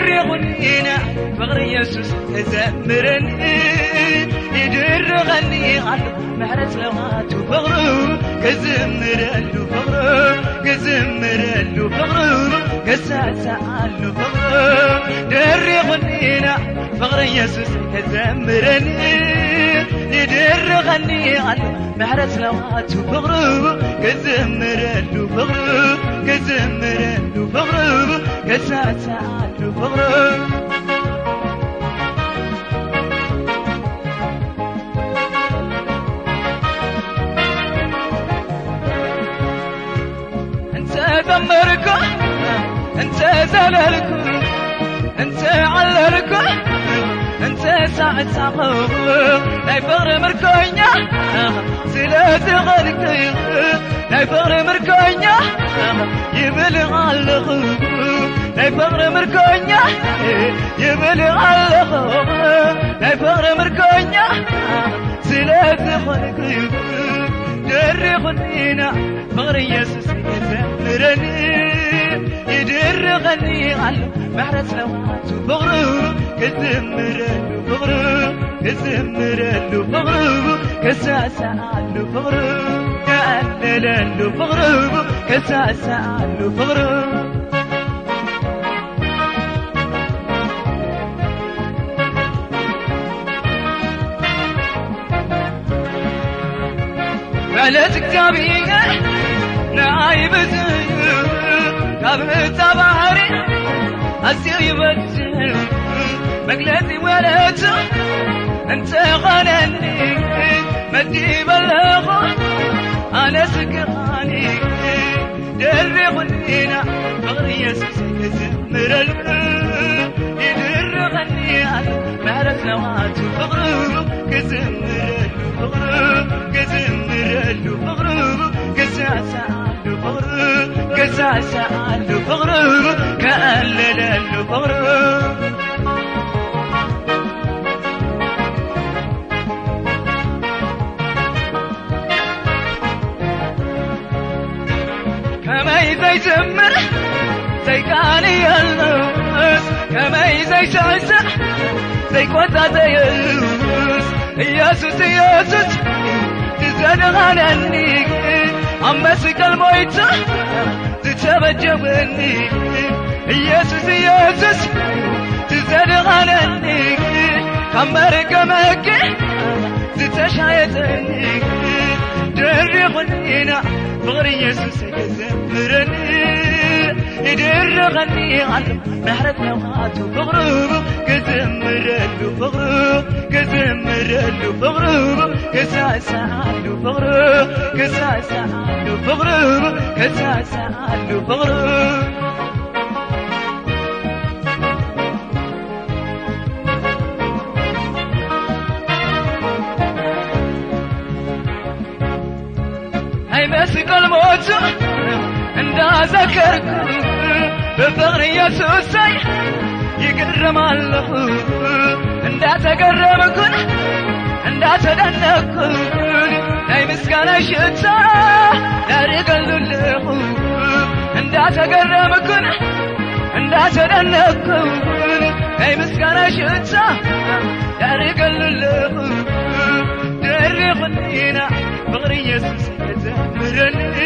دريغنينا فغر يسوس تزمرني. يدرغني على محرز لوات فغر كزمرلو فغر كزمرلو فغر كساسالو فغر دريغنينا فغر يسوس تزمرني. يدرغني على محرز لوات فغر كزمرلو فغر كزمرلو فغر كساسالو فغر ذمركو انت زللكو انت علركو انت ساعة ساقو لاي فغر مركوينيا سلاسي غالك لاي فغر مركوينيا يبل غالخو لاي فغر مركوينيا يبل غالخو لاي فغر مركوينيا سلاسي غالك دري خدينا فغر يسوس يزمرني يدرغني على محرس لوات فغر كزمرلو فغر كزمرلو فغر كساسالو فغر كألللو فلت كتابية نايب كابه تباري أسير يبتل مقلتي ولت أنت غنني مدي بلغ أنا سكراني دري غنينا مغري فغرب كساسالو فغرب كألللو فغرب كما إذا يزمر زي كان يلوس كما إذا يشعسع زي كوتا زي يلوس ياسوس ياسوس تزاد غنني عمسك المويتة تتبجبني ياسوس ياسوس تزاد غنني كمرك مكي تتشايتني دري غنينا بغري يسوس يزمرني يدرغني على محرك نوات فغروب كزمرلو فغروب كزمرلو فغروب كساسالو فغروب كساسالو فغروب كساسالو فغروب هاي مسك الموت እንዳዘከርኩ በፍቅር ኢየሱሰይ ይገረማለሁ እንዳተገረምኩን እንዳተደነቅኩን ናይ ምስጋናሽ እታ ናሪቀልልኹን እንዳተገረምክን እንዳተደነቅክን ናይ ምስጋናሽ እታ ናሪቀልልኹን ደሪኽኒና ፍቕሪ ኢየሱስ ዘምርኒ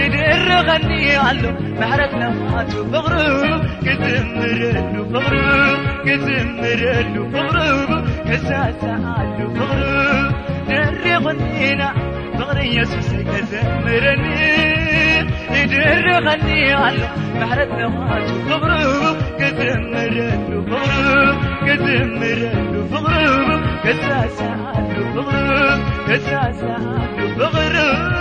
ይድርኸኒ ኣሎ ምሕረት ነፋቱ ፍቕሩ ክዝምረሉ ፍቕሩ ክዝምረሉ ፍቕሩ ክሳሳዓሉ ፍቕሩ فغرو درغنينا فغري يسوس كزمرني يدرغني علو محرك نفاتو فغرو كزمرلو فغرو كزمرلو فغرو كساسا علو فغرو كساسا علو فغرو